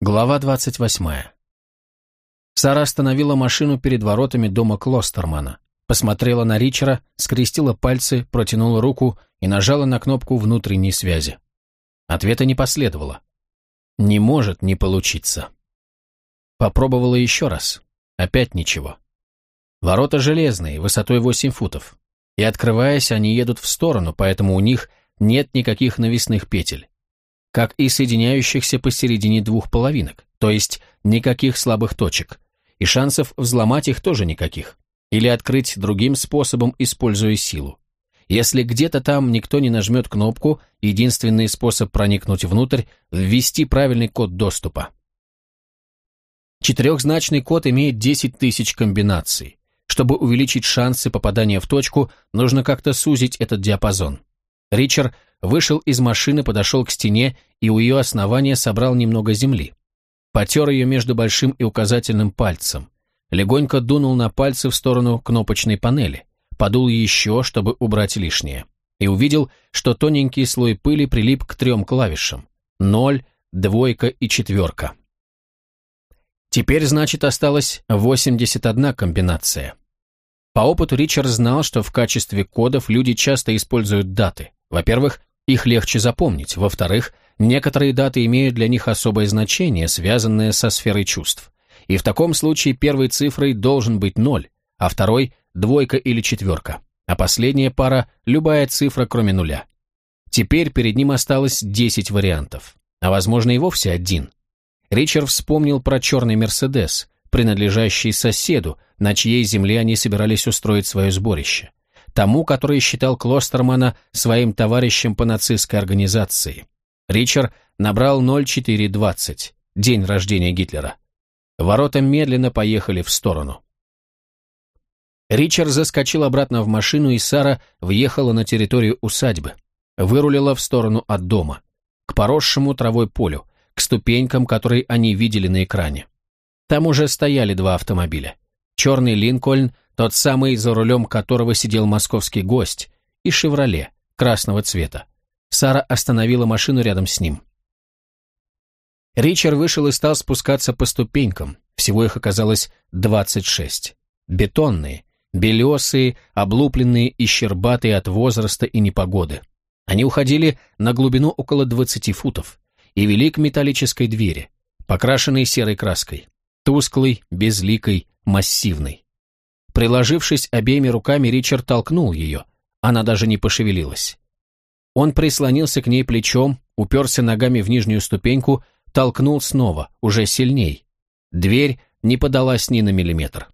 Глава 28. Сара остановила машину перед воротами дома Клостермана, посмотрела на Ричера, скрестила пальцы, протянула руку и нажала на кнопку внутренней связи. Ответа не последовало. Не может не получиться. Попробовала еще раз. Опять ничего. Ворота железные, высотой 8 футов. И открываясь, они едут в сторону, поэтому у них нет никаких навесных петель как и соединяющихся посередине двух половинок, то есть никаких слабых точек, и шансов взломать их тоже никаких, или открыть другим способом, используя силу. Если где-то там никто не нажмет кнопку, единственный способ проникнуть внутрь – ввести правильный код доступа. Четырехзначный код имеет 10 тысяч комбинаций. Чтобы увеличить шансы попадания в точку, нужно как-то сузить этот диапазон. Ричард вышел из машины, подошел к стене и у ее основания собрал немного земли. Потер ее между большим и указательным пальцем. Легонько дунул на пальцы в сторону кнопочной панели. Подул еще, чтобы убрать лишнее. И увидел, что тоненький слой пыли прилип к трем клавишам. Ноль, двойка и четверка. Теперь, значит, осталось 81 комбинация. По опыту Ричард знал, что в качестве кодов люди часто используют даты. Во-первых, их легче запомнить. Во-вторых, некоторые даты имеют для них особое значение, связанное со сферой чувств. И в таком случае первой цифрой должен быть ноль, а второй – двойка или четверка, а последняя пара – любая цифра, кроме нуля. Теперь перед ним осталось 10 вариантов, а возможно и вовсе один. Ричард вспомнил про черный «Мерседес», принадлежащий соседу, на чьей земле они собирались устроить свое сборище тому, который считал Клостермана своим товарищем по нацистской организации. Ричард набрал 0420, день рождения Гитлера. Ворота медленно поехали в сторону. Ричард заскочил обратно в машину, и Сара въехала на территорию усадьбы. Вырулила в сторону от дома, к поросшему травой полю, к ступенькам, которые они видели на экране. Там уже стояли два автомобиля. Черный Линкольн тот самый, за рулем которого сидел московский гость, и «Шевроле» красного цвета. Сара остановила машину рядом с ним. Ричард вышел и стал спускаться по ступенькам, всего их оказалось 26. Бетонные, белесые, облупленные и щербатые от возраста и непогоды. Они уходили на глубину около 20 футов и вели к металлической двери, покрашенной серой краской, тусклой, безликой, массивной. Приложившись обеими руками, Ричард толкнул ее. Она даже не пошевелилась. Он прислонился к ней плечом, уперся ногами в нижнюю ступеньку, толкнул снова, уже сильней. Дверь не подалась ни на миллиметр.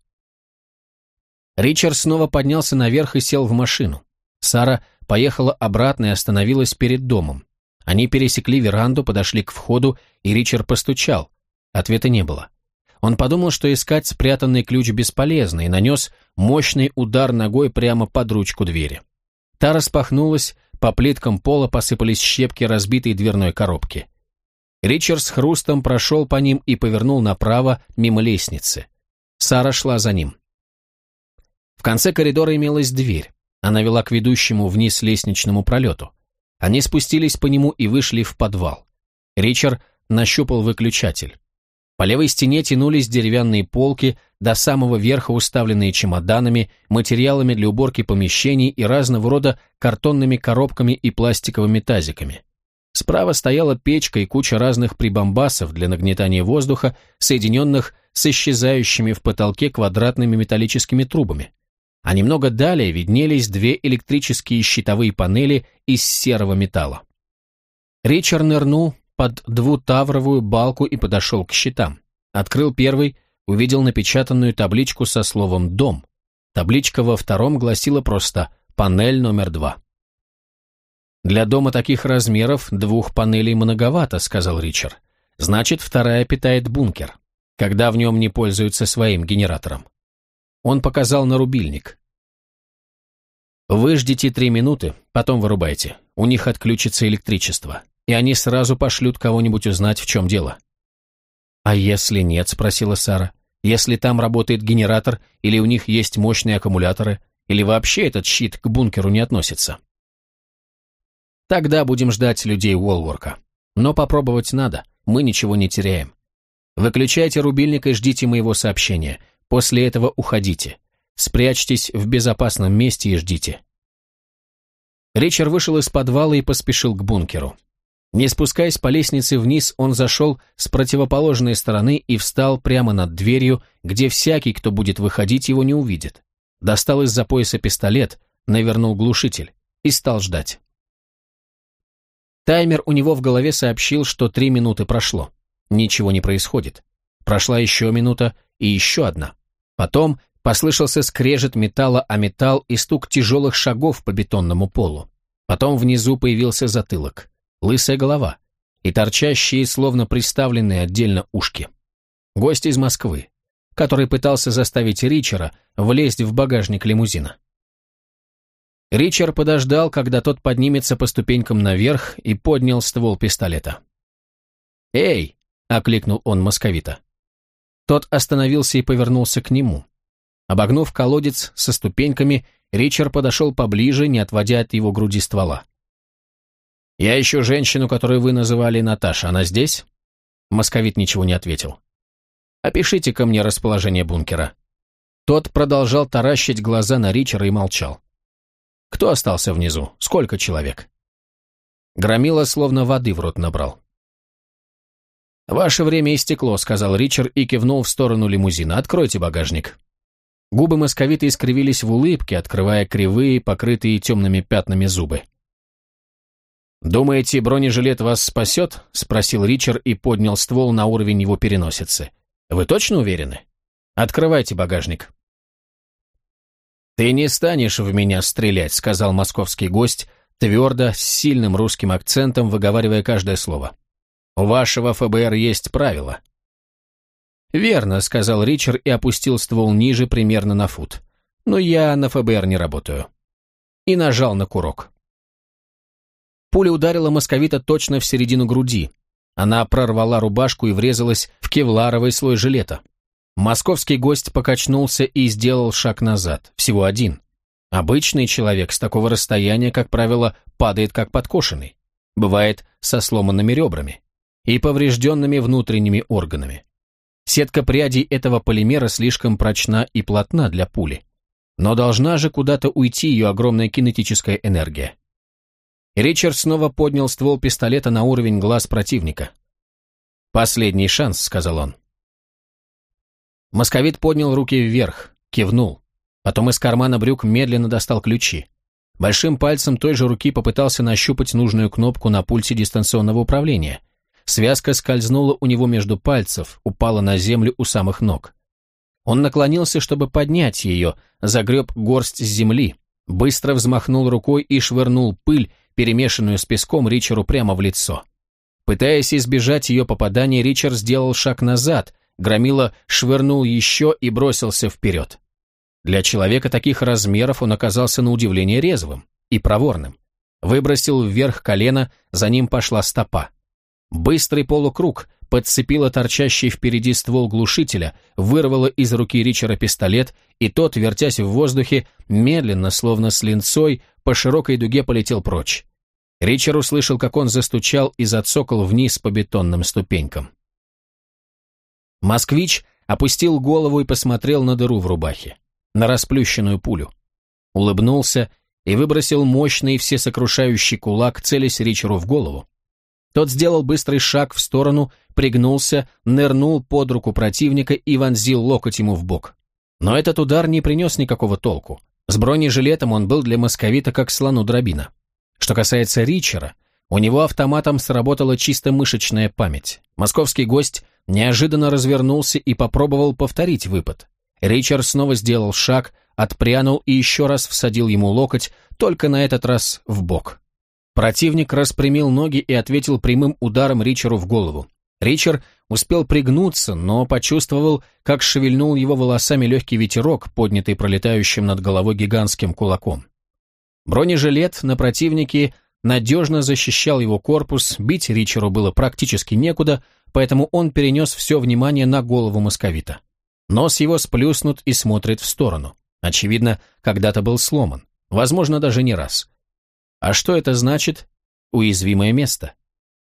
Ричард снова поднялся наверх и сел в машину. Сара поехала обратно и остановилась перед домом. Они пересекли веранду, подошли к входу, и Ричард постучал. Ответа не было. Он подумал, что искать спрятанный ключ бесполезно, и нанес мощный удар ногой прямо под ручку двери. Та распахнулась, по плиткам пола посыпались щепки разбитой дверной коробки. Ричард с хрустом прошел по ним и повернул направо, мимо лестницы. Сара шла за ним. В конце коридора имелась дверь. Она вела к ведущему вниз лестничному пролету. Они спустились по нему и вышли в подвал. Ричард нащупал выключатель. По левой стене тянулись деревянные полки, до самого верха уставленные чемоданами, материалами для уборки помещений и разного рода картонными коробками и пластиковыми тазиками. Справа стояла печка и куча разных прибамбасов для нагнетания воздуха, соединенных с исчезающими в потолке квадратными металлическими трубами. А немного далее виднелись две электрические щитовые панели из серого металла. Ричард нырнул под двутавровую балку и подошел к щитам. Открыл первый, увидел напечатанную табличку со словом «Дом». Табличка во втором гласила просто «Панель номер два». «Для дома таких размеров двух панелей многовато», — сказал Ричард. «Значит, вторая питает бункер, когда в нем не пользуются своим генератором». Он показал на рубильник. «Вы ждите три минуты, потом вырубайте. У них отключится электричество и они сразу пошлют кого-нибудь узнать, в чем дело. «А если нет?» – спросила Сара. «Если там работает генератор, или у них есть мощные аккумуляторы, или вообще этот щит к бункеру не относится?» «Тогда будем ждать людей Уолворка. Но попробовать надо, мы ничего не теряем. Выключайте рубильник и ждите моего сообщения. После этого уходите. Спрячьтесь в безопасном месте и ждите. Ричард вышел из подвала и поспешил к бункеру. Не спускаясь по лестнице вниз, он зашел с противоположной стороны и встал прямо над дверью, где всякий, кто будет выходить, его не увидит. Достал из-за пояса пистолет, навернул глушитель и стал ждать. Таймер у него в голове сообщил, что три минуты прошло. Ничего не происходит. Прошла еще минута и еще одна. Потом послышался скрежет металла о металл и стук тяжелых шагов по бетонному полу. Потом внизу появился затылок, лысая голова и торчащие, словно приставленные отдельно ушки. Гость из Москвы, который пытался заставить Ричера влезть в багажник лимузина. Ричард подождал, когда тот поднимется по ступенькам наверх и поднял ствол пистолета. «Эй!» — окликнул он московита. Тот остановился и повернулся к нему. Обогнув колодец со ступеньками, Ричард подошел поближе, не отводя от его груди ствола. «Я ищу женщину, которую вы называли Наташа. Она здесь?» Московит ничего не ответил. «Опишите ко мне расположение бункера». Тот продолжал таращить глаза на Ричера и молчал. Кто остался внизу? Сколько человек? Громила словно воды в рот набрал. «Ваше время истекло», — сказал Ричард и кивнул в сторону лимузина. «Откройте багажник». Губы московита искривились в улыбке, открывая кривые, покрытые темными пятнами зубы. «Думаете, бронежилет вас спасет?» — спросил Ричард и поднял ствол на уровень его переносицы. «Вы точно уверены? Открывайте багажник». «Ты не станешь в меня стрелять», — сказал московский гость, твердо, с сильным русским акцентом, выговаривая каждое слово. «У вашего ФБР есть правила». «Верно», — сказал Ричард и опустил ствол ниже примерно на фут. «Но я на ФБР не работаю». И нажал на курок. Пуля ударила московита точно в середину груди. Она прорвала рубашку и врезалась в кевларовый слой жилета. Московский гость покачнулся и сделал шаг назад, всего один. Обычный человек с такого расстояния, как правило, падает как подкошенный. Бывает со сломанными ребрами и поврежденными внутренними органами. Сетка прядей этого полимера слишком прочна и плотна для пули. Но должна же куда-то уйти ее огромная кинетическая энергия. Ричард снова поднял ствол пистолета на уровень глаз противника. «Последний шанс», — сказал он. Московит поднял руки вверх, кивнул. Потом из кармана брюк медленно достал ключи. Большим пальцем той же руки попытался нащупать нужную кнопку на пульте дистанционного управления. Связка скользнула у него между пальцев, упала на землю у самых ног. Он наклонился, чтобы поднять ее, загреб горсть земли, быстро взмахнул рукой и швырнул пыль, перемешанную с песком, Ричеру прямо в лицо. Пытаясь избежать ее попадания, Ричард сделал шаг назад, Громила швырнул еще и бросился вперед. Для человека таких размеров он оказался на удивление резвым и проворным. Выбросил вверх колено, за ним пошла стопа. Быстрый полукруг подцепила торчащий впереди ствол глушителя, вырвала из руки Ричера пистолет, и тот, вертясь в воздухе, медленно, словно с линцой, по широкой дуге полетел прочь. Ричард услышал, как он застучал и зацокал вниз по бетонным ступенькам. Москвич опустил голову и посмотрел на дыру в рубахе, на расплющенную пулю. Улыбнулся и выбросил мощный всесокрушающий кулак, целясь Ричеру в голову. Тот сделал быстрый шаг в сторону, пригнулся, нырнул под руку противника и вонзил локоть ему в бок. Но этот удар не принес никакого толку. С бронежилетом он был для московита как слону дробина. Что касается Ричера, у него автоматом сработала чисто мышечная память. Московский гость неожиданно развернулся и попробовал повторить выпад. Ричард снова сделал шаг, отпрянул и еще раз всадил ему локоть, только на этот раз в бок. Противник распрямил ноги и ответил прямым ударом Ричару в голову. Ричард успел пригнуться, но почувствовал, как шевельнул его волосами легкий ветерок, поднятый пролетающим над головой гигантским кулаком. Бронежилет на противнике надежно защищал его корпус, бить Ричеру было практически некуда, поэтому он перенес все внимание на голову московита. Нос его сплюснут и смотрит в сторону. Очевидно, когда-то был сломан. Возможно, даже не раз. А что это значит? Уязвимое место.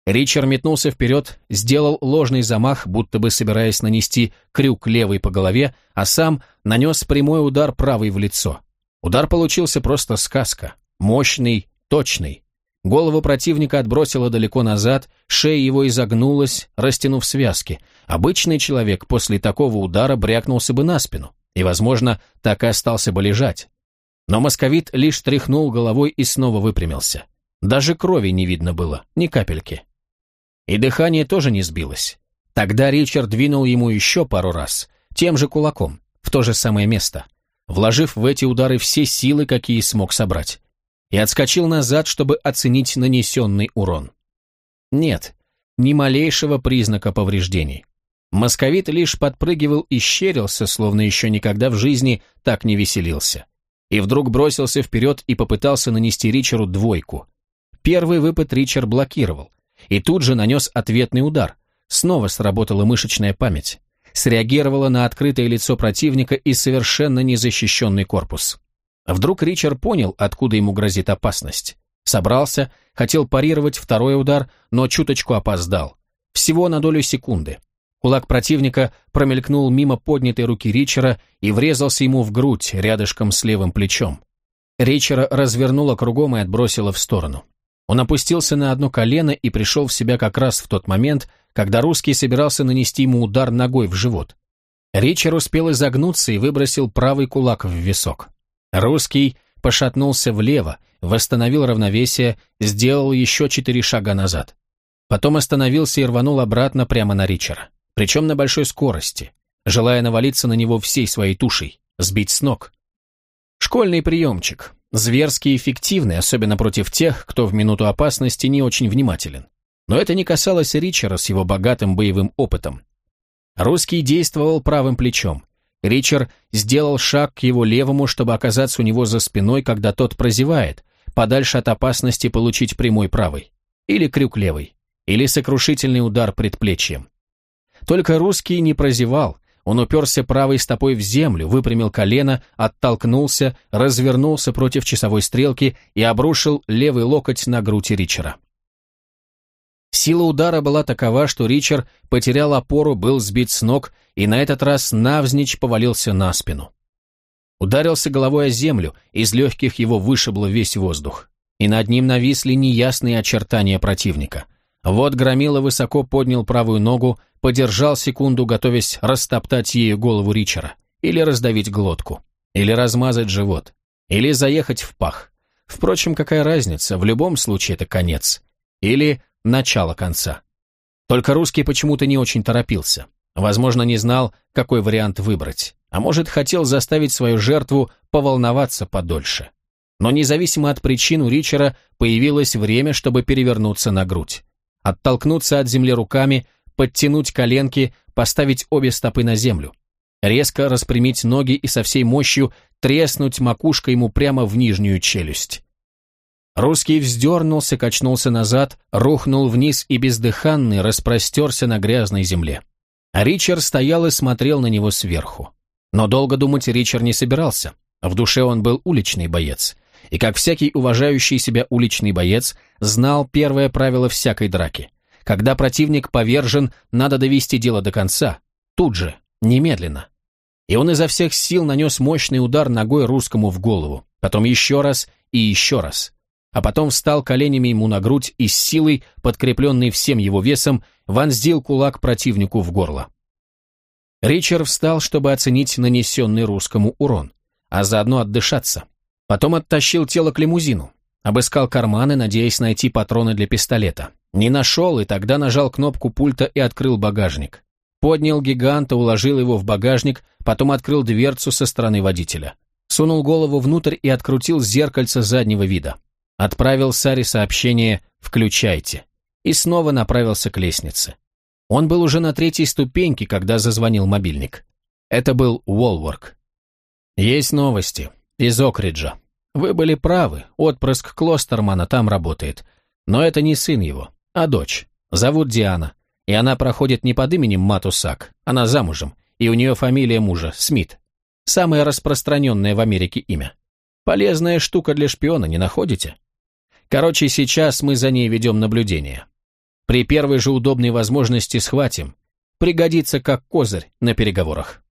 Ричард метнулся вперед, сделал ложный замах, будто бы собираясь нанести крюк левой по голове, а сам нанес прямой удар правой в лицо. Удар получился просто сказка. Мощный, точный. Голову противника отбросило далеко назад, шея его изогнулась, растянув связки. Обычный человек после такого удара брякнулся бы на спину и, возможно, так и остался бы лежать. Но московит лишь тряхнул головой и снова выпрямился. Даже крови не видно было, ни капельки. И дыхание тоже не сбилось. Тогда Ричард двинул ему еще пару раз, тем же кулаком, в то же самое место, вложив в эти удары все силы, какие смог собрать, и отскочил назад, чтобы оценить нанесенный урон. Нет, ни малейшего признака повреждений. Московит лишь подпрыгивал и щерился, словно еще никогда в жизни так не веселился. И вдруг бросился вперед и попытался нанести Ричару двойку. Первый выпад Ричард блокировал, и тут же нанес ответный удар. Снова сработала мышечная память. Среагировала на открытое лицо противника и совершенно незащищенный корпус. Вдруг Ричард понял, откуда ему грозит опасность. Собрался, хотел парировать второй удар, но чуточку опоздал. Всего на долю секунды. Кулак противника промелькнул мимо поднятой руки Ричера и врезался ему в грудь рядышком с левым плечом. Ричера развернула кругом и отбросила в сторону. Он опустился на одно колено и пришел в себя как раз в тот момент, когда русский собирался нанести ему удар ногой в живот. Ричард успел изогнуться и выбросил правый кулак в висок. Русский пошатнулся влево, восстановил равновесие, сделал еще четыре шага назад. Потом остановился и рванул обратно прямо на Ричера, причем на большой скорости, желая навалиться на него всей своей тушей, сбить с ног. Школьный приемчик, Зверски эффективный, особенно против тех, кто в минуту опасности не очень внимателен. Но это не касалось Ричера с его богатым боевым опытом. Русский действовал правым плечом. Ричард сделал шаг к его левому, чтобы оказаться у него за спиной, когда тот прозевает, подальше от опасности получить прямой правый. Или крюк левый. Или сокрушительный удар предплечьем. Только русский не прозевал, он уперся правой стопой в землю, выпрямил колено, оттолкнулся, развернулся против часовой стрелки и обрушил левый локоть на грудь Ричера. Сила удара была такова, что Ричард потерял опору, был сбит с ног и на этот раз навзничь повалился на спину. Ударился головой о землю, из легких его вышибло весь воздух, и над ним нависли неясные очертания противника. Вот Громила высоко поднял правую ногу, подержал секунду, готовясь растоптать ею голову Ричера, или раздавить глотку, или размазать живот, или заехать в пах. Впрочем, какая разница, в любом случае это конец. Или начало конца. Только русский почему-то не очень торопился. Возможно, не знал, какой вариант выбрать. А может, хотел заставить свою жертву поволноваться подольше. Но независимо от причин у Ричера появилось время, чтобы перевернуться на грудь оттолкнуться от земли руками, подтянуть коленки, поставить обе стопы на землю, резко распрямить ноги и со всей мощью треснуть макушкой ему прямо в нижнюю челюсть. Русский вздернулся, качнулся назад, рухнул вниз и бездыханный распростерся на грязной земле. Ричард стоял и смотрел на него сверху. Но долго думать Ричард не собирался. В душе он был уличный боец и, как всякий уважающий себя уличный боец, знал первое правило всякой драки. Когда противник повержен, надо довести дело до конца, тут же, немедленно. И он изо всех сил нанес мощный удар ногой русскому в голову, потом еще раз и еще раз. А потом встал коленями ему на грудь и с силой, подкрепленной всем его весом, вонзил кулак противнику в горло. Ричард встал, чтобы оценить нанесенный русскому урон, а заодно отдышаться. Потом оттащил тело к лимузину. Обыскал карманы, надеясь найти патроны для пистолета. Не нашел, и тогда нажал кнопку пульта и открыл багажник. Поднял гиганта, уложил его в багажник, потом открыл дверцу со стороны водителя. Сунул голову внутрь и открутил зеркальце заднего вида. Отправил Саре сообщение «Включайте» и снова направился к лестнице. Он был уже на третьей ступеньке, когда зазвонил мобильник. Это был Уолворк. «Есть новости. Из Окриджа. Вы были правы, отпрыск Клостермана там работает. Но это не сын его, а дочь. Зовут Диана. И она проходит не под именем Матусак, она замужем, и у нее фамилия мужа, Смит. Самое распространенное в Америке имя. Полезная штука для шпиона, не находите? Короче, сейчас мы за ней ведем наблюдение. При первой же удобной возможности схватим. Пригодится как козырь на переговорах.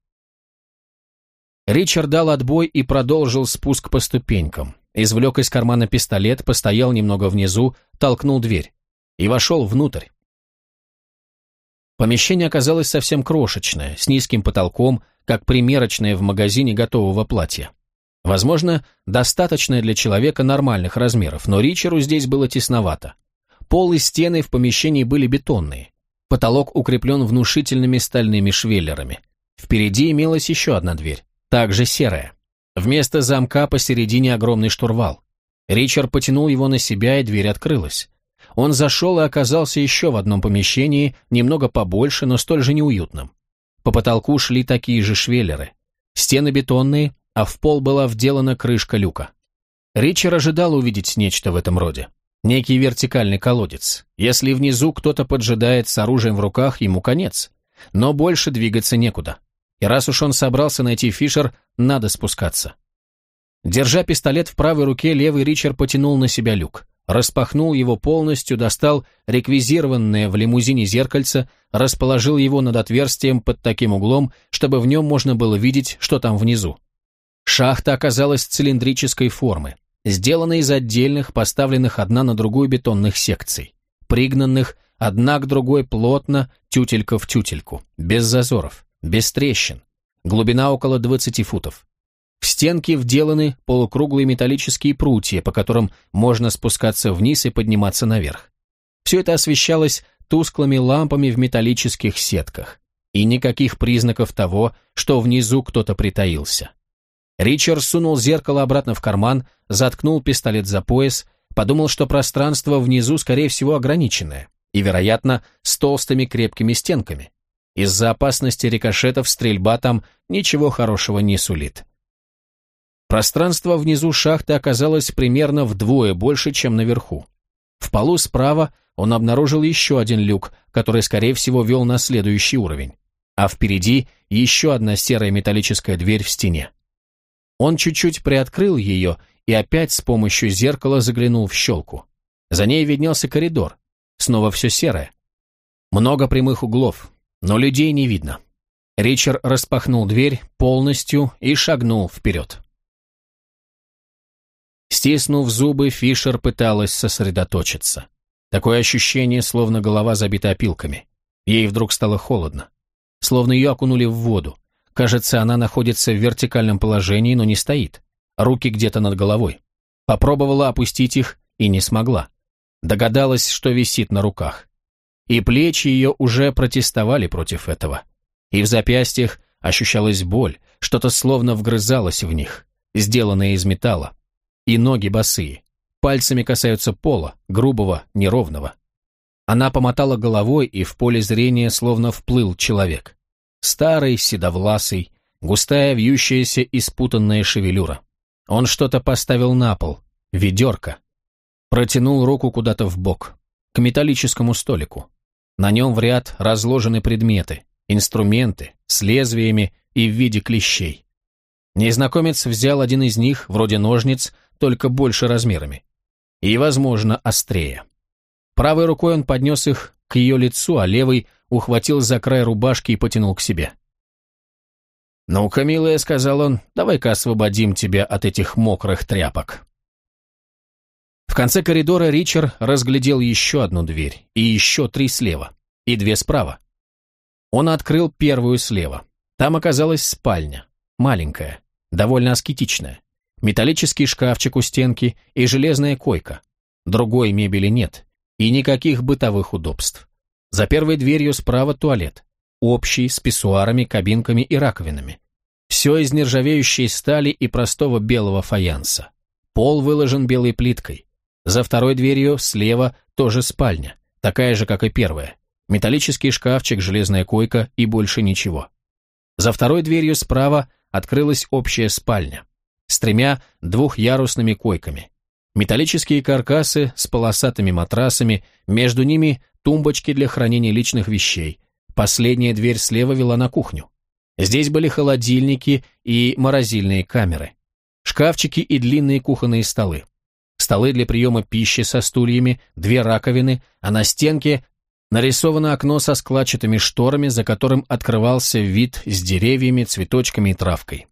Ричард дал отбой и продолжил спуск по ступенькам. Извлек из кармана пистолет, постоял немного внизу, толкнул дверь и вошел внутрь. Помещение оказалось совсем крошечное, с низким потолком, как примерочное в магазине готового платья. Возможно, достаточное для человека нормальных размеров, но Ричеру здесь было тесновато. Пол и стены в помещении были бетонные. Потолок укреплен внушительными стальными швеллерами. Впереди имелась еще одна дверь, также серая. Вместо замка посередине огромный штурвал. Ричард потянул его на себя, и дверь открылась. Он зашел и оказался еще в одном помещении, немного побольше, но столь же неуютном. По потолку шли такие же швеллеры. Стены бетонные, а в пол была вделана крышка люка. Ричард ожидал увидеть нечто в этом роде. Некий вертикальный колодец. Если внизу кто-то поджидает с оружием в руках, ему конец. Но больше двигаться некуда. И раз уж он собрался найти Фишер, надо спускаться. Держа пистолет в правой руке, левый Ричард потянул на себя люк распахнул его полностью, достал реквизированное в лимузине зеркальце, расположил его над отверстием под таким углом, чтобы в нем можно было видеть, что там внизу. Шахта оказалась цилиндрической формы, сделана из отдельных, поставленных одна на другую бетонных секций, пригнанных одна к другой плотно, тютелька в тютельку, без зазоров, без трещин, глубина около 20 футов. В стенки вделаны полукруглые металлические прутья, по которым можно спускаться вниз и подниматься наверх. Все это освещалось тусклыми лампами в металлических сетках. И никаких признаков того, что внизу кто-то притаился. Ричард сунул зеркало обратно в карман, заткнул пистолет за пояс, подумал, что пространство внизу, скорее всего, ограниченное, и, вероятно, с толстыми крепкими стенками. Из-за опасности рикошетов стрельба там ничего хорошего не сулит. Пространство внизу шахты оказалось примерно вдвое больше, чем наверху. В полу справа он обнаружил еще один люк, который, скорее всего, вел на следующий уровень. А впереди еще одна серая металлическая дверь в стене. Он чуть-чуть приоткрыл ее и опять с помощью зеркала заглянул в щелку. За ней виднелся коридор. Снова все серое. Много прямых углов, но людей не видно. Ричард распахнул дверь полностью и шагнул вперед. Стиснув зубы, Фишер пыталась сосредоточиться. Такое ощущение, словно голова забита опилками. Ей вдруг стало холодно. Словно ее окунули в воду. Кажется, она находится в вертикальном положении, но не стоит. Руки где-то над головой. Попробовала опустить их и не смогла. Догадалась, что висит на руках. И плечи ее уже протестовали против этого. И в запястьях ощущалась боль, что-то словно вгрызалось в них, сделанное из металла и ноги босые. Пальцами касаются пола, грубого, неровного. Она помотала головой, и в поле зрения словно вплыл человек. Старый, седовласый, густая, вьющаяся и спутанная шевелюра. Он что-то поставил на пол, ведерко. Протянул руку куда-то в бок, к металлическому столику. На нем в ряд разложены предметы, инструменты, с лезвиями и в виде клещей. Незнакомец взял один из них, вроде ножниц, только больше размерами. И, возможно, острее. Правой рукой он поднес их к ее лицу, а левой ухватил за край рубашки и потянул к себе. «Ну-ка, милая», — сказал он, — «давай-ка освободим тебя от этих мокрых тряпок». В конце коридора Ричард разглядел еще одну дверь, и еще три слева, и две справа. Он открыл первую слева. Там оказалась спальня, маленькая, довольно аскетичная. Металлический шкафчик у стенки и железная койка. Другой мебели нет. И никаких бытовых удобств. За первой дверью справа туалет. Общий, с писсуарами, кабинками и раковинами. Все из нержавеющей стали и простого белого фаянса. Пол выложен белой плиткой. За второй дверью слева тоже спальня, такая же, как и первая. Металлический шкафчик, железная койка и больше ничего. За второй дверью справа открылась общая спальня с тремя двухъярусными койками. Металлические каркасы с полосатыми матрасами, между ними тумбочки для хранения личных вещей. Последняя дверь слева вела на кухню. Здесь были холодильники и морозильные камеры. Шкафчики и длинные кухонные столы. Столы для приема пищи со стульями, две раковины, а на стенке Нарисовано окно со складчатыми шторами, за которым открывался вид с деревьями, цветочками и травкой.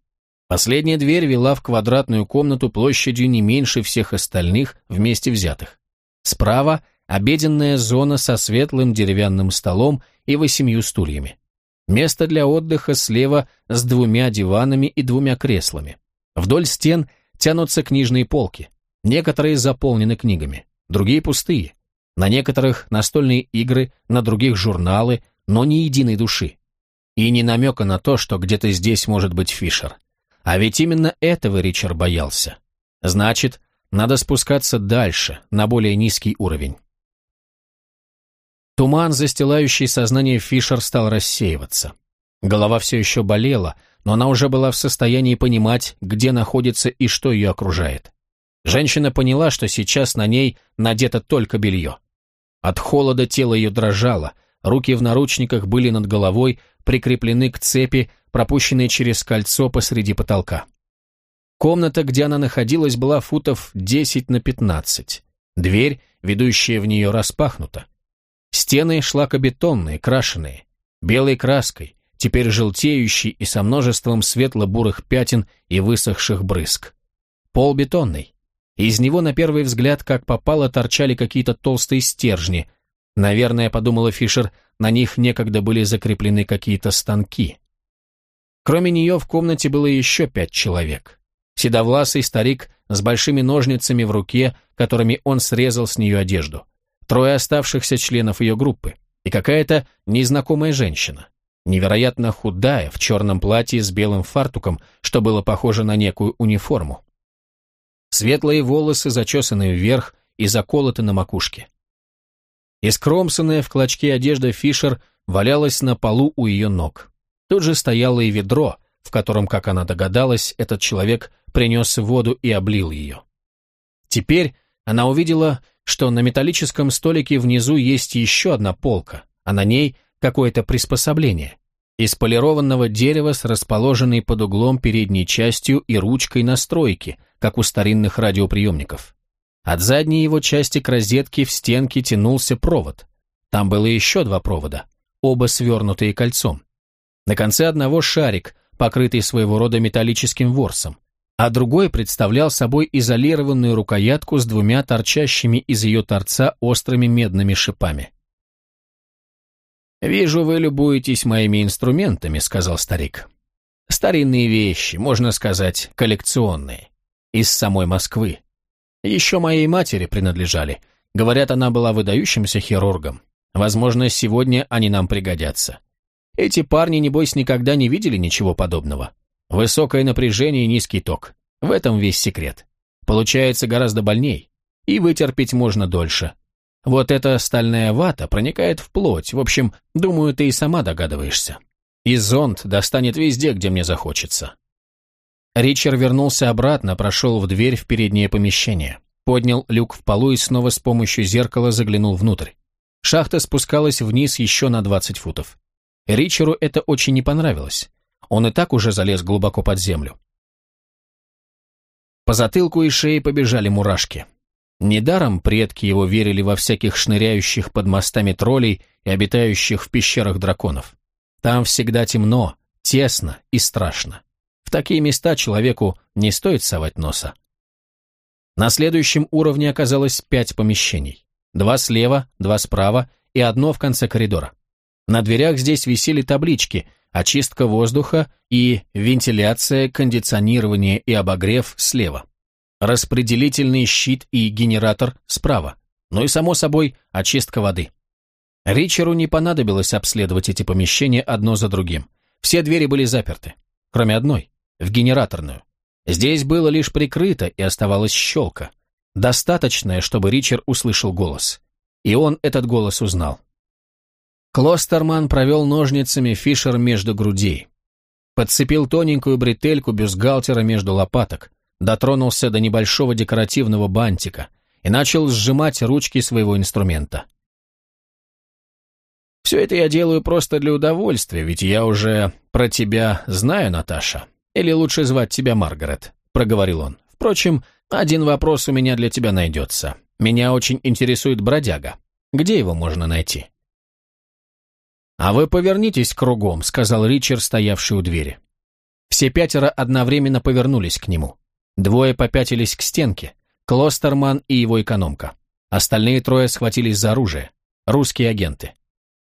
Последняя дверь вела в квадратную комнату площадью не меньше всех остальных вместе взятых. Справа – обеденная зона со светлым деревянным столом и восемью стульями. Место для отдыха слева с двумя диванами и двумя креслами. Вдоль стен тянутся книжные полки. Некоторые заполнены книгами, другие пустые. На некоторых настольные игры, на других журналы, но ни единой души. И ни намека на то, что где-то здесь может быть Фишер. А ведь именно этого Ричард боялся. Значит, надо спускаться дальше, на более низкий уровень. Туман, застилающий сознание Фишер, стал рассеиваться. Голова все еще болела, но она уже была в состоянии понимать, где находится и что ее окружает. Женщина поняла, что сейчас на ней надето только белье. От холода тело ее дрожало, руки в наручниках были над головой, прикреплены к цепи, пропущенной через кольцо посреди потолка. Комната, где она находилась, была футов 10 на 15. Дверь, ведущая в нее, распахнута. Стены шлакобетонные, крашеные, белой краской, теперь желтеющий и со множеством светло-бурых пятен и высохших брызг. Пол бетонный. Из него на первый взгляд, как попало, торчали какие-то толстые стержни. Наверное, подумала Фишер, на них некогда были закреплены какие-то станки. Кроме нее в комнате было еще пять человек. Седовласый старик с большими ножницами в руке, которыми он срезал с нее одежду. Трое оставшихся членов ее группы. И какая-то незнакомая женщина. Невероятно худая, в черном платье с белым фартуком, что было похоже на некую униформу. Светлые волосы зачесаны вверх и заколоты на макушке. Искромсанная в клочке одежда Фишер валялась на полу у ее ног. Тут же стояло и ведро, в котором, как она догадалась, этот человек принес воду и облил ее. Теперь она увидела, что на металлическом столике внизу есть еще одна полка, а на ней какое-то приспособление из полированного дерева с расположенной под углом передней частью и ручкой настройки, как у старинных радиоприемников. От задней его части к розетке в стенке тянулся провод. Там было еще два провода, оба свернутые кольцом. На конце одного шарик, покрытый своего рода металлическим ворсом, а другой представлял собой изолированную рукоятку с двумя торчащими из ее торца острыми медными шипами. «Вижу, вы любуетесь моими инструментами», — сказал старик. «Старинные вещи, можно сказать, коллекционные. Из самой Москвы. Еще моей матери принадлежали. Говорят, она была выдающимся хирургом. Возможно, сегодня они нам пригодятся. Эти парни, небось, никогда не видели ничего подобного. Высокое напряжение и низкий ток. В этом весь секрет. Получается гораздо больней. И вытерпеть можно дольше. Вот эта стальная вата проникает в плоть. В общем, думаю, ты и сама догадываешься. И зонд достанет везде, где мне захочется. Ричард вернулся обратно, прошел в дверь в переднее помещение, поднял люк в полу и снова с помощью зеркала заглянул внутрь. Шахта спускалась вниз еще на 20 футов. Ричеру это очень не понравилось. Он и так уже залез глубоко под землю. По затылку и шее побежали мурашки. Недаром предки его верили во всяких шныряющих под мостами троллей и обитающих в пещерах драконов. Там всегда темно, тесно и страшно. В такие места человеку не стоит совать носа. На следующем уровне оказалось пять помещений. Два слева, два справа и одно в конце коридора. На дверях здесь висели таблички «Очистка воздуха» и «Вентиляция, кондиционирование и обогрев» слева распределительный щит и генератор справа, ну и, само собой, очистка воды. Ричеру не понадобилось обследовать эти помещения одно за другим. Все двери были заперты, кроме одной, в генераторную. Здесь было лишь прикрыто и оставалась щелка. Достаточная, чтобы Ричард услышал голос. И он этот голос узнал. Клостерман провел ножницами Фишер между грудей. Подцепил тоненькую бретельку бюстгальтера между лопаток, дотронулся до небольшого декоративного бантика и начал сжимать ручки своего инструмента. «Все это я делаю просто для удовольствия, ведь я уже про тебя знаю, Наташа. Или лучше звать тебя Маргарет», — проговорил он. «Впрочем, один вопрос у меня для тебя найдется. Меня очень интересует бродяга. Где его можно найти?» «А вы повернитесь кругом», — сказал Ричард, стоявший у двери. Все пятеро одновременно повернулись к нему. Двое попятились к стенке, Клостерман и его экономка. Остальные трое схватились за оружие. Русские агенты.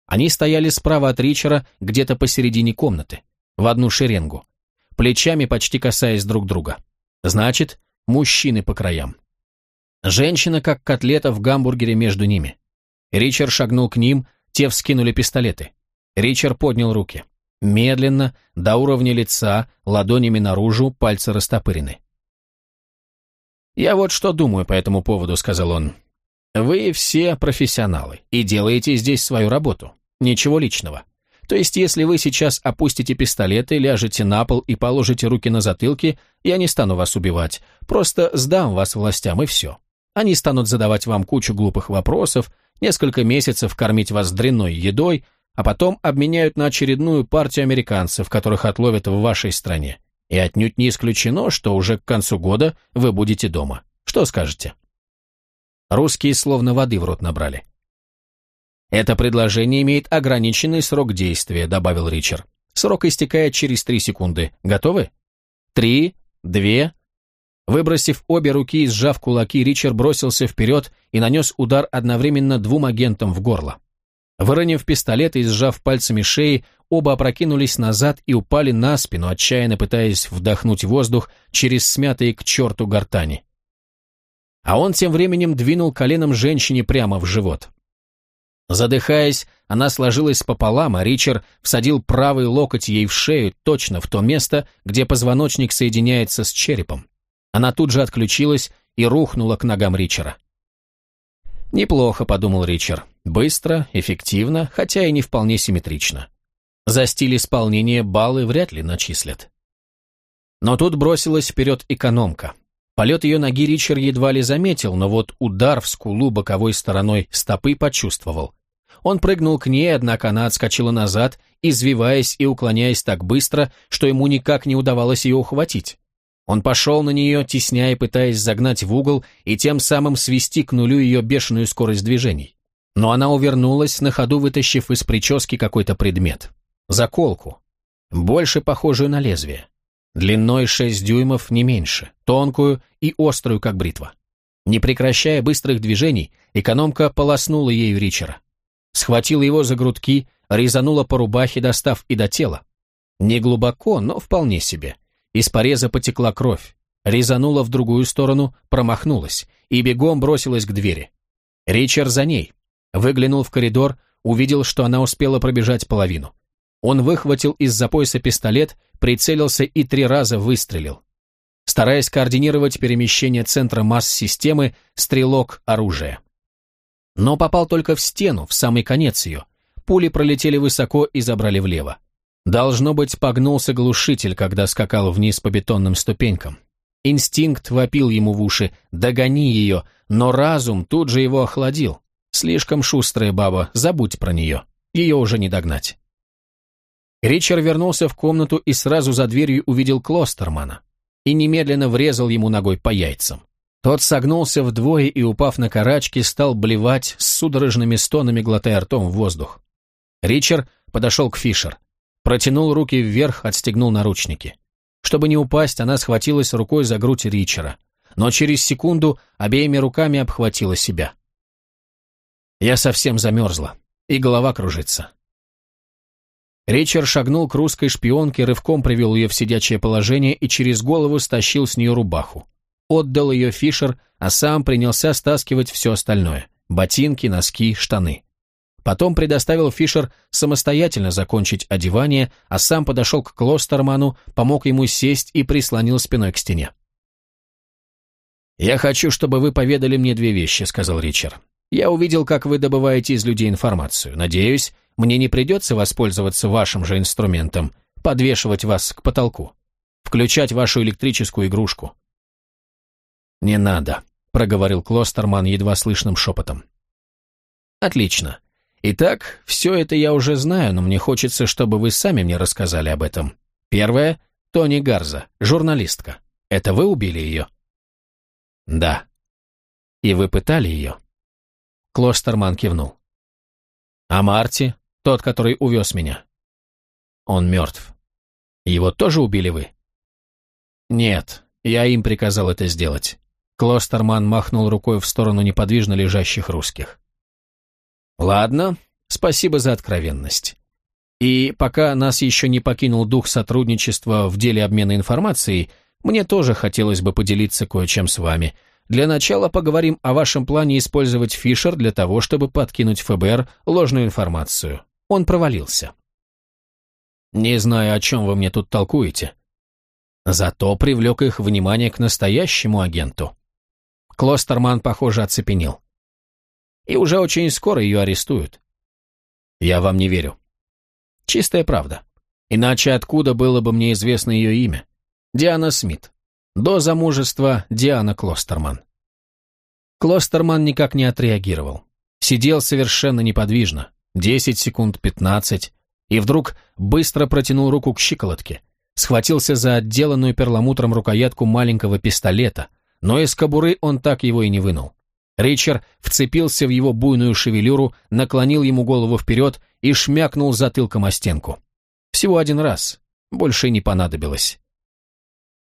Они стояли справа от Ричера, где-то посередине комнаты, в одну шеренгу, плечами почти касаясь друг друга. Значит, мужчины по краям. Женщина, как котлета в гамбургере между ними. Ричард шагнул к ним, те вскинули пистолеты. Ричард поднял руки. Медленно, до уровня лица, ладонями наружу, пальцы растопырены. «Я вот что думаю по этому поводу», — сказал он. «Вы все профессионалы и делаете здесь свою работу. Ничего личного. То есть, если вы сейчас опустите пистолеты, ляжете на пол и положите руки на затылки, я не стану вас убивать, просто сдам вас властям и все. Они станут задавать вам кучу глупых вопросов, несколько месяцев кормить вас дрянной едой, а потом обменяют на очередную партию американцев, которых отловят в вашей стране. И отнюдь не исключено, что уже к концу года вы будете дома. Что скажете? Русские словно воды в рот набрали. «Это предложение имеет ограниченный срок действия», — добавил Ричард. «Срок истекает через три секунды. Готовы? Три, две...» Выбросив обе руки и сжав кулаки, Ричард бросился вперед и нанес удар одновременно двум агентам в горло. Выронив пистолет и сжав пальцами шеи, оба опрокинулись назад и упали на спину, отчаянно пытаясь вдохнуть воздух через смятые к черту гортани. А он тем временем двинул коленом женщине прямо в живот. Задыхаясь, она сложилась пополам, а Ричард всадил правый локоть ей в шею точно в то место, где позвоночник соединяется с черепом. Она тут же отключилась и рухнула к ногам Ричера. «Неплохо», — подумал Ричард. «Быстро, эффективно, хотя и не вполне симметрично. За стиль исполнения баллы вряд ли начислят». Но тут бросилась вперед экономка. Полет ее ноги Ричард едва ли заметил, но вот удар в скулу боковой стороной стопы почувствовал. Он прыгнул к ней, однако она отскочила назад, извиваясь и уклоняясь так быстро, что ему никак не удавалось ее ухватить. Он пошел на нее, тесняя пытаясь загнать в угол и тем самым свести к нулю ее бешеную скорость движений. Но она увернулась, на ходу вытащив из прически какой-то предмет. Заколку. Больше похожую на лезвие. Длиной 6 дюймов, не меньше, тонкую и острую, как бритва. Не прекращая быстрых движений, экономка полоснула ею Ричера. Схватила его за грудки, резанула по рубахе, достав и до тела. Не глубоко, но вполне себе. Из пореза потекла кровь, резанула в другую сторону, промахнулась и бегом бросилась к двери. Ричард за ней. Выглянул в коридор, увидел, что она успела пробежать половину. Он выхватил из-за пояса пистолет, прицелился и три раза выстрелил. Стараясь координировать перемещение центра масс системы, стрелок оружия. Но попал только в стену, в самый конец ее. Пули пролетели высоко и забрали влево. Должно быть, погнулся глушитель, когда скакал вниз по бетонным ступенькам. Инстинкт вопил ему в уши «догони ее», но разум тут же его охладил. Слишком шустрая баба, забудь про нее. Ее уже не догнать. Ричард вернулся в комнату и сразу за дверью увидел Клостермана и немедленно врезал ему ногой по яйцам. Тот согнулся вдвое и, упав на карачки, стал блевать с судорожными стонами, глотая ртом в воздух. Ричард подошел к Фишер. Протянул руки вверх, отстегнул наручники. Чтобы не упасть, она схватилась рукой за грудь Ричера, но через секунду обеими руками обхватила себя. Я совсем замерзла, и голова кружится. Ричард шагнул к русской шпионке, рывком привел ее в сидячее положение и через голову стащил с нее рубаху. Отдал ее Фишер, а сам принялся стаскивать все остальное – ботинки, носки, штаны. Потом предоставил Фишер самостоятельно закончить одевание, а сам подошел к Клостерману, помог ему сесть и прислонил спиной к стене. «Я хочу, чтобы вы поведали мне две вещи», — сказал Ричард. «Я увидел, как вы добываете из людей информацию. Надеюсь, мне не придется воспользоваться вашим же инструментом, подвешивать вас к потолку, включать вашу электрическую игрушку». «Не надо», — проговорил Клостерман едва слышным шепотом. «Отлично. Итак, все это я уже знаю, но мне хочется, чтобы вы сами мне рассказали об этом. Первое — Тони Гарза, журналистка. Это вы убили ее? Да. И вы пытали ее? Клостерман кивнул. А Марти? Тот, который увез меня. Он мертв. Его тоже убили вы? Нет, я им приказал это сделать. Клостерман махнул рукой в сторону неподвижно лежащих русских. Ладно, спасибо за откровенность. И пока нас еще не покинул дух сотрудничества в деле обмена информацией, мне тоже хотелось бы поделиться кое-чем с вами. Для начала поговорим о вашем плане использовать Фишер для того, чтобы подкинуть ФБР ложную информацию. Он провалился. Не знаю, о чем вы мне тут толкуете. Зато привлек их внимание к настоящему агенту. Клостерман, похоже, оцепенел. И уже очень скоро ее арестуют. Я вам не верю. Чистая правда. Иначе откуда было бы мне известно ее имя? Диана Смит. До замужества Диана Клостерман. Клостерман никак не отреагировал. Сидел совершенно неподвижно. Десять секунд, пятнадцать. И вдруг быстро протянул руку к щиколотке. Схватился за отделанную перламутром рукоятку маленького пистолета, но из кобуры он так его и не вынул. Ричард вцепился в его буйную шевелюру, наклонил ему голову вперед и шмякнул затылком о стенку. Всего один раз, больше не понадобилось.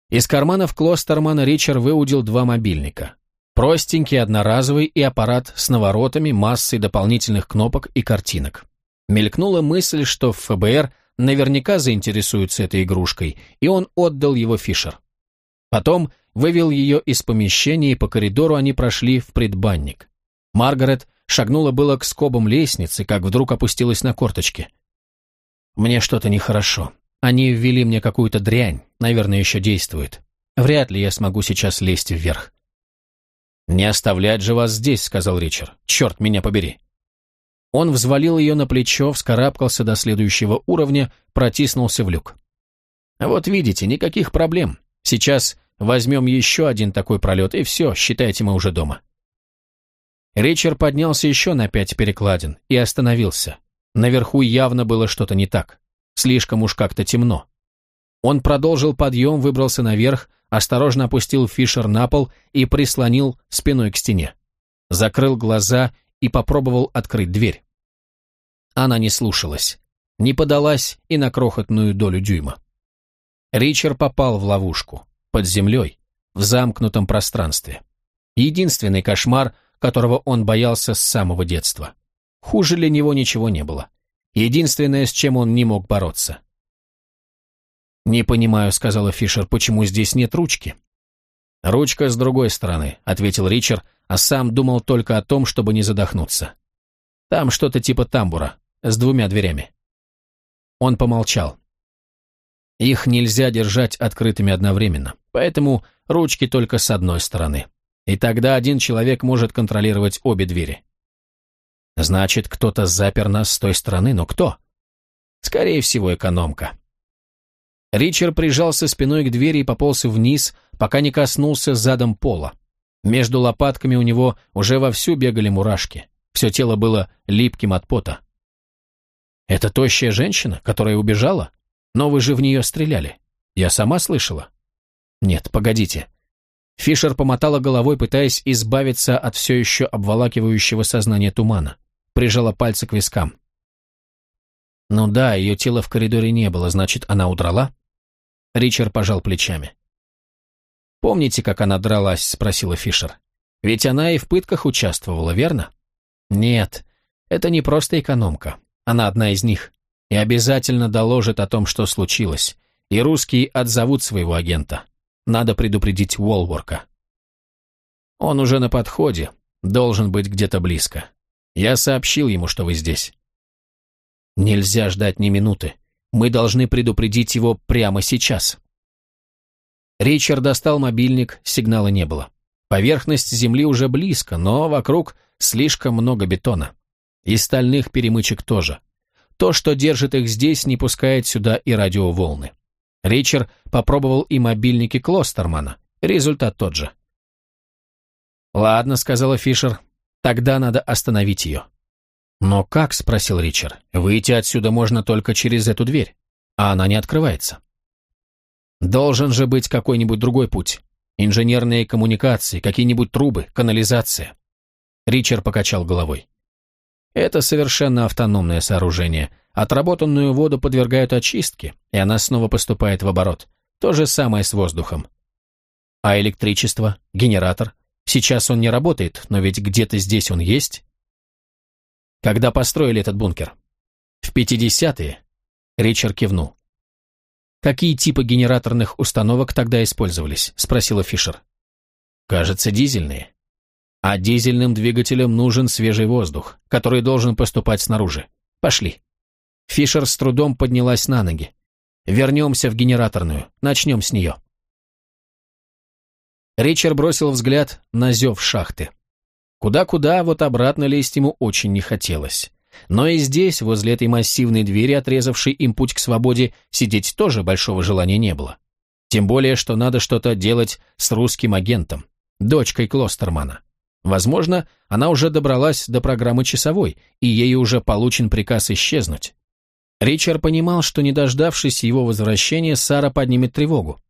Из карманов Клостермана Ричард выудил два мобильника. Простенький, одноразовый и аппарат с наворотами, массой дополнительных кнопок и картинок. Мелькнула мысль, что в ФБР наверняка заинтересуются этой игрушкой, и он отдал его Фишер. Потом вывел ее из помещения, и по коридору они прошли в предбанник. Маргарет шагнула было к скобам лестницы, как вдруг опустилась на корточки. «Мне что-то нехорошо. Они ввели мне какую-то дрянь, наверное, еще действует. Вряд ли я смогу сейчас лезть вверх». «Не оставлять же вас здесь», — сказал Ричард. «Черт меня побери». Он взвалил ее на плечо, вскарабкался до следующего уровня, протиснулся в люк. «Вот видите, никаких проблем. Сейчас возьмем еще один такой пролет, и все, считайте, мы уже дома». Ричард поднялся еще на пять перекладин и остановился. Наверху явно было что-то не так. Слишком уж как-то темно. Он продолжил подъем, выбрался наверх, осторожно опустил Фишер на пол и прислонил спиной к стене. Закрыл глаза и попробовал открыть дверь. Она не слушалась, не подалась и на крохотную долю дюйма. Ричард попал в ловушку, под землей, в замкнутом пространстве. Единственный кошмар, которого он боялся с самого детства. Хуже для него ничего не было. Единственное, с чем он не мог бороться. «Не понимаю», — сказала Фишер, — «почему здесь нет ручки?» «Ручка с другой стороны», — ответил Ричард, а сам думал только о том, чтобы не задохнуться. «Там что-то типа тамбура, с двумя дверями». Он помолчал. Их нельзя держать открытыми одновременно, поэтому ручки только с одной стороны. И тогда один человек может контролировать обе двери. Значит, кто-то запер нас с той стороны, но кто? Скорее всего, экономка. Ричард прижался спиной к двери и пополз вниз, пока не коснулся задом пола. Между лопатками у него уже вовсю бегали мурашки. Все тело было липким от пота. «Это тощая женщина, которая убежала?» Но вы же в нее стреляли. Я сама слышала. Нет, погодите. Фишер помотала головой, пытаясь избавиться от все еще обволакивающего сознания тумана. Прижала пальцы к вискам. Ну да, ее тела в коридоре не было, значит, она удрала? Ричард пожал плечами. «Помните, как она дралась?» — спросила Фишер. «Ведь она и в пытках участвовала, верно?» «Нет, это не просто экономка. Она одна из них и обязательно доложит о том, что случилось, и русские отзовут своего агента. Надо предупредить Уолворка. Он уже на подходе, должен быть где-то близко. Я сообщил ему, что вы здесь. Нельзя ждать ни минуты. Мы должны предупредить его прямо сейчас. Ричард достал мобильник, сигнала не было. Поверхность земли уже близко, но вокруг слишком много бетона. И стальных перемычек тоже. То, что держит их здесь, не пускает сюда и радиоволны. Ричард попробовал и мобильники Клостермана. Результат тот же. «Ладно», — сказала Фишер, — «тогда надо остановить ее». «Но как?» — спросил Ричард. «Выйти отсюда можно только через эту дверь, а она не открывается». «Должен же быть какой-нибудь другой путь. Инженерные коммуникации, какие-нибудь трубы, канализация». Ричард покачал головой. Это совершенно автономное сооружение. Отработанную воду подвергают очистке, и она снова поступает в оборот. То же самое с воздухом. А электричество? Генератор? Сейчас он не работает, но ведь где-то здесь он есть. Когда построили этот бункер? В 50-е. Ричард кивнул. «Какие типы генераторных установок тогда использовались?» – спросила Фишер. «Кажется, дизельные. А дизельным двигателям нужен свежий воздух, который должен поступать снаружи. Пошли». Фишер с трудом поднялась на ноги. «Вернемся в генераторную. Начнем с нее». Ричард бросил взгляд на зев шахты. Куда-куда, вот обратно лезть ему очень не хотелось. Но и здесь, возле этой массивной двери, отрезавшей им путь к свободе, сидеть тоже большого желания не было. Тем более, что надо что-то делать с русским агентом, дочкой Клостермана. Возможно, она уже добралась до программы часовой, и ей уже получен приказ исчезнуть. Ричард понимал, что не дождавшись его возвращения, Сара поднимет тревогу.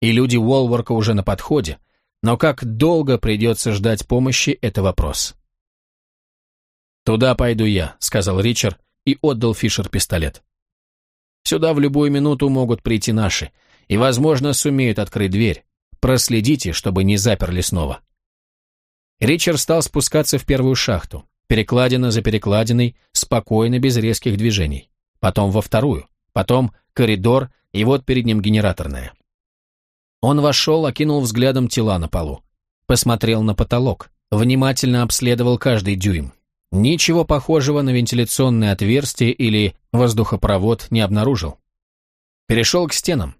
И люди Уолворка уже на подходе, но как долго придется ждать помощи – это вопрос. «Туда пойду я», — сказал Ричард и отдал Фишер пистолет. «Сюда в любую минуту могут прийти наши, и, возможно, сумеют открыть дверь. Проследите, чтобы не заперли снова». Ричард стал спускаться в первую шахту, перекладина за перекладиной, спокойно, без резких движений. Потом во вторую, потом коридор, и вот перед ним генераторная. Он вошел, окинул взглядом тела на полу. Посмотрел на потолок, внимательно обследовал каждый дюйм. Ничего похожего на вентиляционное отверстие или воздухопровод не обнаружил. Перешел к стенам.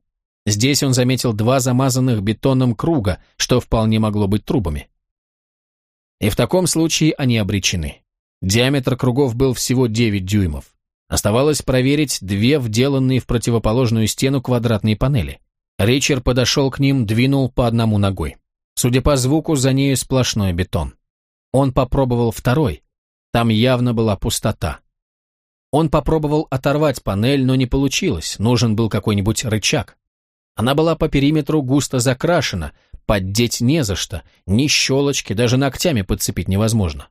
Здесь он заметил два замазанных бетоном круга, что вполне могло быть трубами. И в таком случае они обречены. Диаметр кругов был всего 9 дюймов. Оставалось проверить две вделанные в противоположную стену квадратные панели. Ричард подошел к ним, двинул по одному ногой. Судя по звуку, за нею сплошной бетон. Он попробовал второй, там явно была пустота. Он попробовал оторвать панель, но не получилось, нужен был какой-нибудь рычаг. Она была по периметру густо закрашена, поддеть не за что, ни щелочки, даже ногтями подцепить невозможно.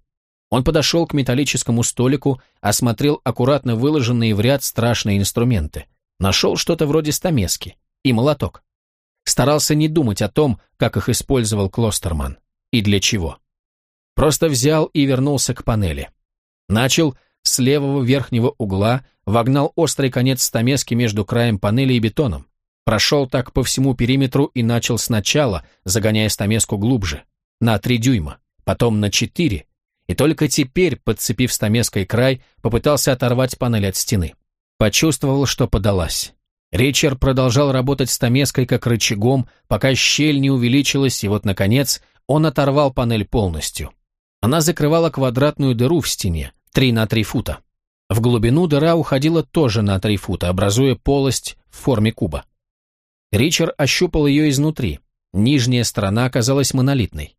Он подошел к металлическому столику, осмотрел аккуратно выложенные в ряд страшные инструменты. Нашел что-то вроде стамески и молоток. Старался не думать о том, как их использовал Клостерман и для чего. Просто взял и вернулся к панели. Начал с левого верхнего угла, вогнал острый конец стамески между краем панели и бетоном. Прошел так по всему периметру и начал сначала, загоняя стамеску глубже, на три дюйма, потом на четыре, и только теперь, подцепив стамеской край, попытался оторвать панель от стены. Почувствовал, что подалась. Ричард продолжал работать стамеской как рычагом, пока щель не увеличилась, и вот, наконец, он оторвал панель полностью. Она закрывала квадратную дыру в стене, 3 на 3 фута. В глубину дыра уходила тоже на 3 фута, образуя полость в форме куба. Ричард ощупал ее изнутри. Нижняя сторона оказалась монолитной.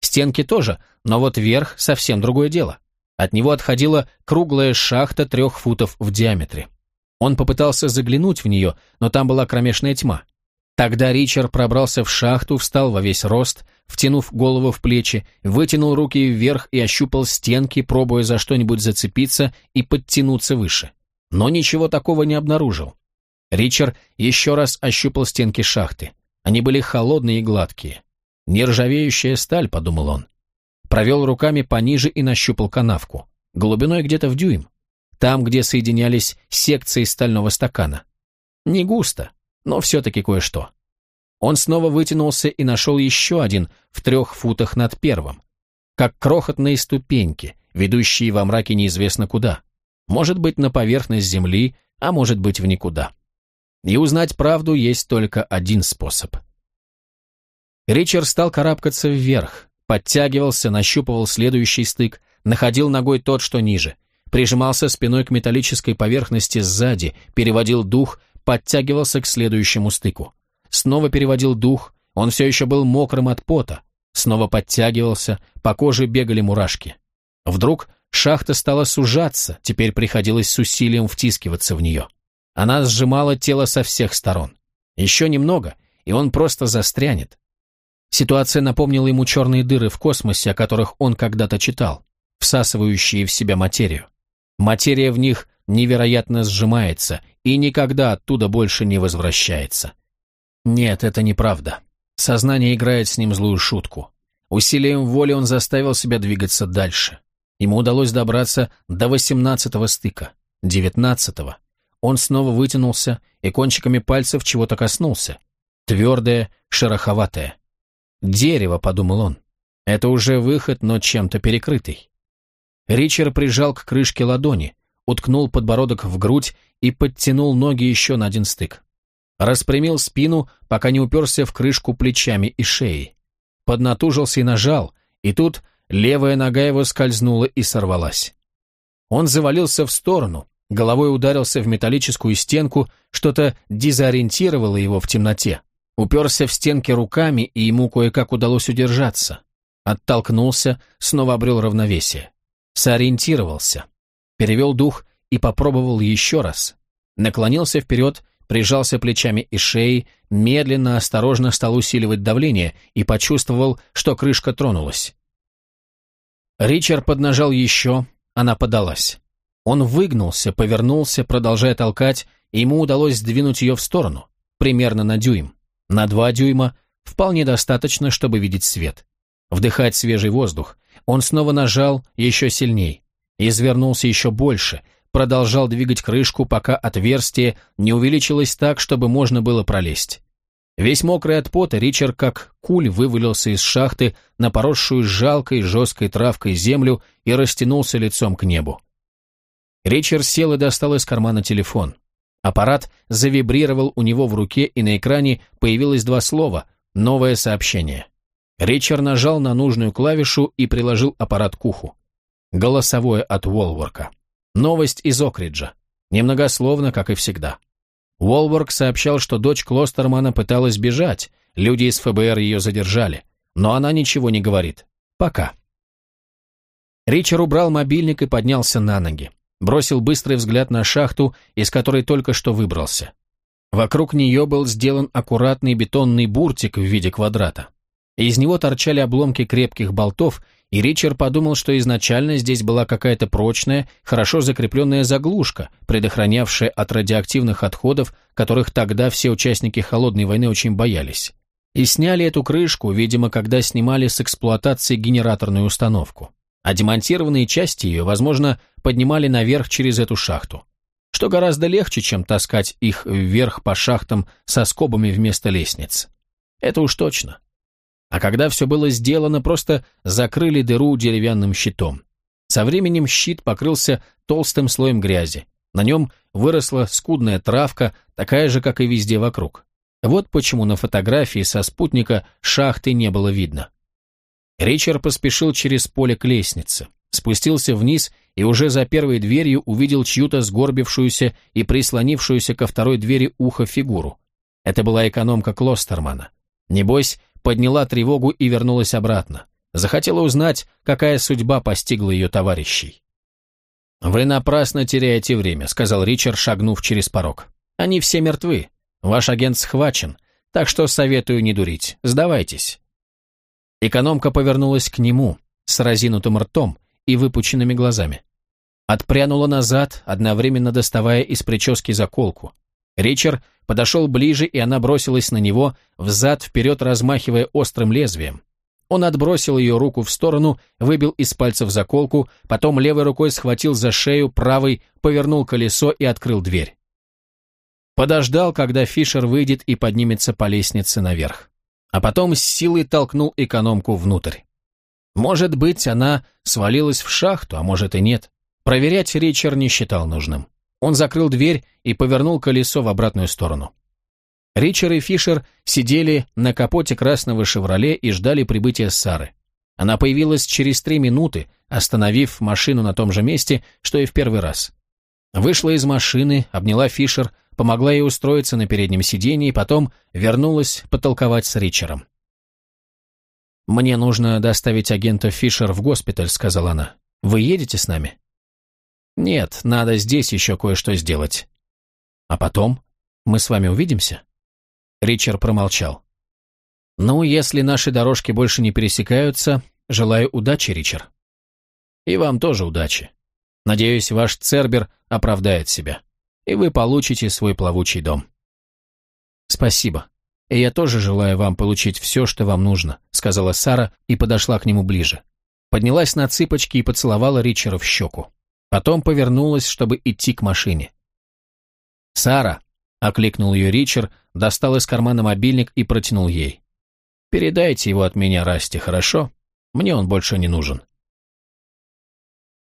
Стенки тоже, но вот верх совсем другое дело. От него отходила круглая шахта трех футов в диаметре. Он попытался заглянуть в нее, но там была кромешная тьма. Тогда Ричард пробрался в шахту, встал во весь рост, втянув голову в плечи, вытянул руки вверх и ощупал стенки, пробуя за что-нибудь зацепиться и подтянуться выше. Но ничего такого не обнаружил. Ричард еще раз ощупал стенки шахты. Они были холодные и гладкие. «Нержавеющая сталь», — подумал он. Провел руками пониже и нащупал канавку. Глубиной где-то в дюйм. Там, где соединялись секции стального стакана. Не густо, но все-таки кое-что. Он снова вытянулся и нашел еще один в трех футах над первым. Как крохотные ступеньки, ведущие во мраке неизвестно куда. Может быть, на поверхность земли, а может быть, в никуда. И узнать правду есть только один способ. Ричард стал карабкаться вверх, подтягивался, нащупывал следующий стык, находил ногой тот, что ниже, прижимался спиной к металлической поверхности сзади, переводил дух, подтягивался к следующему стыку. Снова переводил дух, он все еще был мокрым от пота. Снова подтягивался, по коже бегали мурашки. Вдруг шахта стала сужаться, теперь приходилось с усилием втискиваться в нее. Она сжимала тело со всех сторон. Еще немного, и он просто застрянет. Ситуация напомнила ему черные дыры в космосе, о которых он когда-то читал. всасывающие в себя материю. Материя в них невероятно сжимается и никогда оттуда больше не возвращается. Нет, это неправда. Сознание играет с ним злую шутку. Усилием воли он заставил себя двигаться дальше. Ему удалось добраться до восемнадцатого стыка, девятнадцатого. Он снова вытянулся и кончиками пальцев чего-то коснулся. Твердое, шероховатое. «Дерево», — подумал он. «Это уже выход, но чем-то перекрытый». Ричард прижал к крышке ладони, уткнул подбородок в грудь и подтянул ноги еще на один стык. Распрямил спину, пока не уперся в крышку плечами и шеей. Поднатужился и нажал, и тут левая нога его скользнула и сорвалась. Он завалился в сторону, головой ударился в металлическую стенку, что-то дезориентировало его в темноте. Уперся в стенки руками, и ему кое-как удалось удержаться. Оттолкнулся, снова обрел равновесие. Сориентировался. Перевел дух и попробовал еще раз. Наклонился вперед, прижался плечами и шеей, медленно, осторожно стал усиливать давление и почувствовал, что крышка тронулась. Ричард поднажал еще, она подалась. Он выгнулся, повернулся, продолжая толкать, и ему удалось сдвинуть ее в сторону, примерно на дюйм. На два дюйма вполне достаточно, чтобы видеть свет. Вдыхать свежий воздух. Он снова нажал еще сильней. Извернулся еще больше, продолжал двигать крышку, пока отверстие не увеличилось так, чтобы можно было пролезть. Весь мокрый от пота, Ричард как куль вывалился из шахты на поросшую жалкой жесткой травкой землю и растянулся лицом к небу. Ричард сел и достал из кармана телефон. Аппарат завибрировал у него в руке, и на экране появилось два слова «Новое сообщение». Ричард нажал на нужную клавишу и приложил аппарат к уху. Голосовое от Уолворка. Новость из Окриджа. Немногословно, как и всегда. Уолворк сообщал, что дочь Клостермана пыталась бежать, люди из ФБР ее задержали, но она ничего не говорит. Пока. Ричард убрал мобильник и поднялся на ноги. Бросил быстрый взгляд на шахту, из которой только что выбрался. Вокруг нее был сделан аккуратный бетонный буртик в виде квадрата. Из него торчали обломки крепких болтов, и Ричард подумал, что изначально здесь была какая-то прочная, хорошо закрепленная заглушка, предохранявшая от радиоактивных отходов, которых тогда все участники Холодной войны очень боялись. И сняли эту крышку, видимо, когда снимали с эксплуатации генераторную установку. А демонтированные части ее, возможно, поднимали наверх через эту шахту. Что гораздо легче, чем таскать их вверх по шахтам со скобами вместо лестниц. Это уж точно. А когда все было сделано, просто закрыли дыру деревянным щитом. Со временем щит покрылся толстым слоем грязи. На нем выросла скудная травка, такая же, как и везде вокруг. Вот почему на фотографии со спутника шахты не было видно. Ричард поспешил через поле к лестнице, спустился вниз и уже за первой дверью увидел чью-то сгорбившуюся и прислонившуюся ко второй двери ухо фигуру. Это была экономка Клостермана. Небось, подняла тревогу и вернулась обратно. Захотела узнать, какая судьба постигла ее товарищей. «Вы напрасно теряете время», — сказал Ричард, шагнув через порог. «Они все мертвы. Ваш агент схвачен, так что советую не дурить. Сдавайтесь». Экономка повернулась к нему с разинутым ртом и выпученными глазами. Отпрянула назад, одновременно доставая из прически заколку. Ричард подошел ближе, и она бросилась на него, взад-вперед размахивая острым лезвием. Он отбросил ее руку в сторону, выбил из пальцев заколку, потом левой рукой схватил за шею, правой повернул колесо и открыл дверь. Подождал, когда Фишер выйдет и поднимется по лестнице наверх. А потом с силой толкнул экономку внутрь. Может быть, она свалилась в шахту, а может и нет. Проверять Ричард не считал нужным. Он закрыл дверь и повернул колесо в обратную сторону. Ричард и Фишер сидели на капоте красного «Шевроле» и ждали прибытия Сары. Она появилась через три минуты, остановив машину на том же месте, что и в первый раз. Вышла из машины, обняла Фишер, помогла ей устроиться на переднем сиденье и потом вернулась потолковать с Ричером. «Мне нужно доставить агента Фишер в госпиталь», — сказала она. «Вы едете с нами?» «Нет, надо здесь еще кое-что сделать». «А потом? Мы с вами увидимся?» Ричард промолчал. «Ну, если наши дорожки больше не пересекаются, желаю удачи, Ричард». И вам тоже удачи. Надеюсь, ваш Цербер оправдает себя, и вы получите свой плавучий дом». «Спасибо. И я тоже желаю вам получить все, что вам нужно», сказала Сара и подошла к нему ближе. Поднялась на цыпочки и поцеловала Ричера в щеку. Потом повернулась, чтобы идти к машине. «Сара!» — окликнул ее Ричард, достал из кармана мобильник и протянул ей. «Передайте его от меня Расти, хорошо? Мне он больше не нужен».